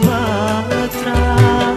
tetap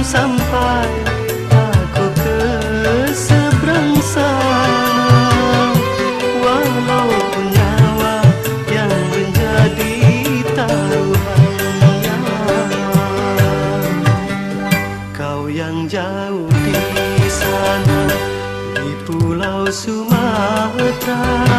sampai aku ke seberang sana Walaupun nyawa yang menjadi taruhannya Kau yang jauh di sana di pulau Sumatera.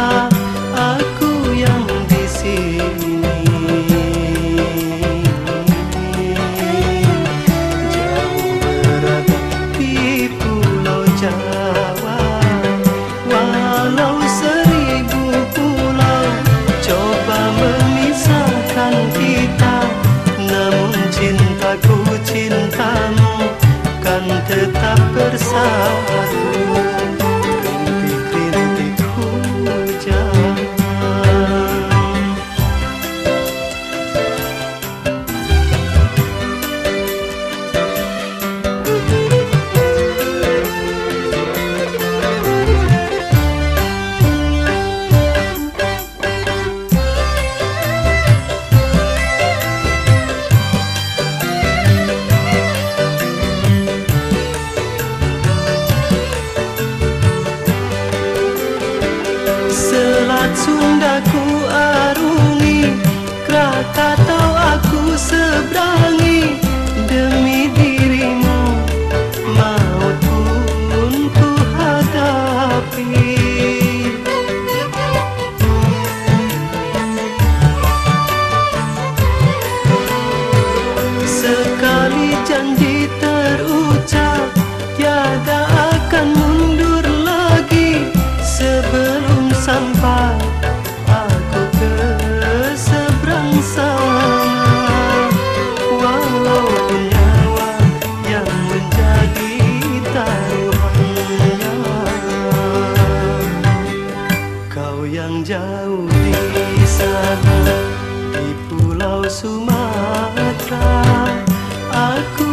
want pulau Sumatera aku